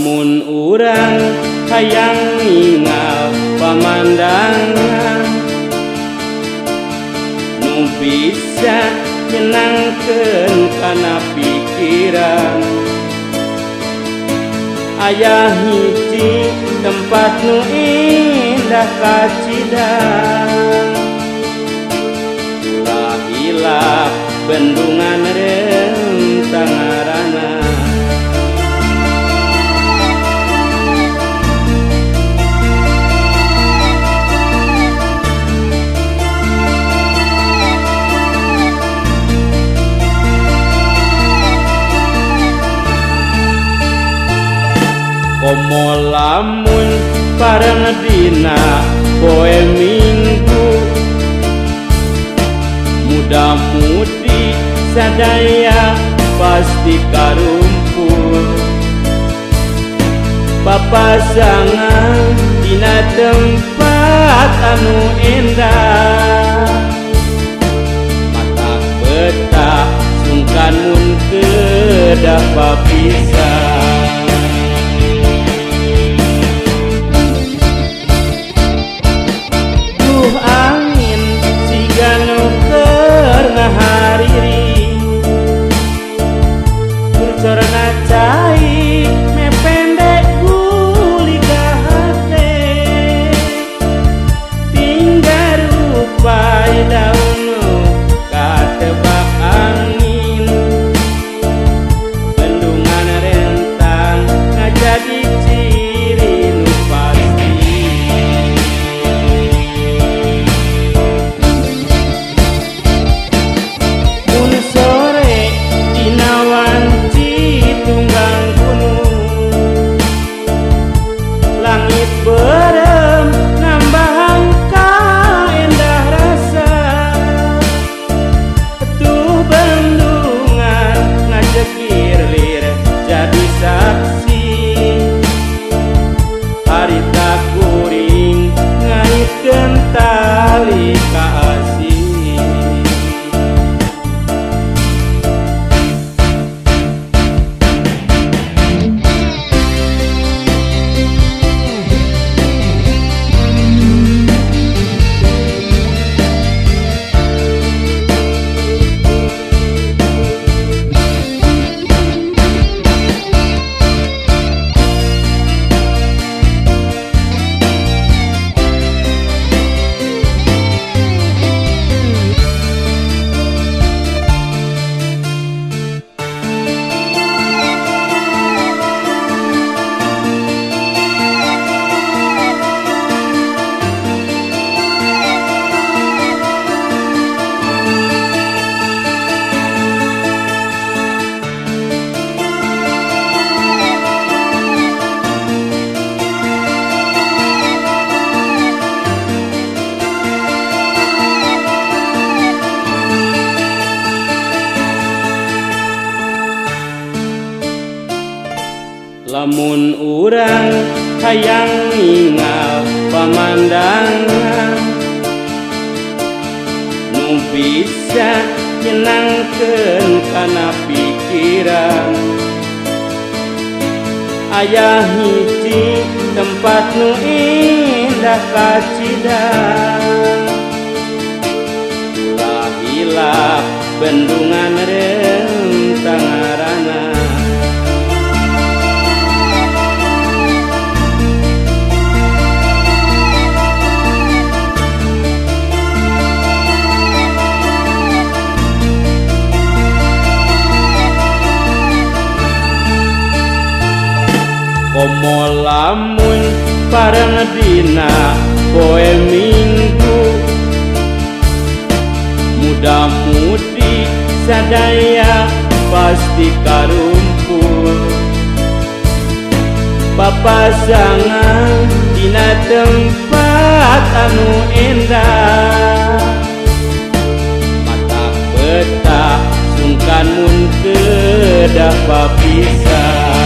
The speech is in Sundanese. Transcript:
lamun urang hayang ningal pamandangan nu bisa nyenangkeun kana pikiran. Ayah hiji tempat nu indah kacidang. Ulah hilap bendungan rentang arah. komo lamun bareng dina poe minggu. Muda-mudi sadaya pasti karumpul papasangan dina tempat anu endah mata peta sungkan mun kedah papisan lamun urang hayang ningal pamandangan nu bisa nyenangkeun kana pikiran. Ayah hiji tempat nu indah kacidang. Ulah hilap bendungan re lamun parangdina poe minggu. Mudah-mudi sadaya pasti karumpul. Papasangan dina tempat anu endah mata peta sungkan mun kedah pisah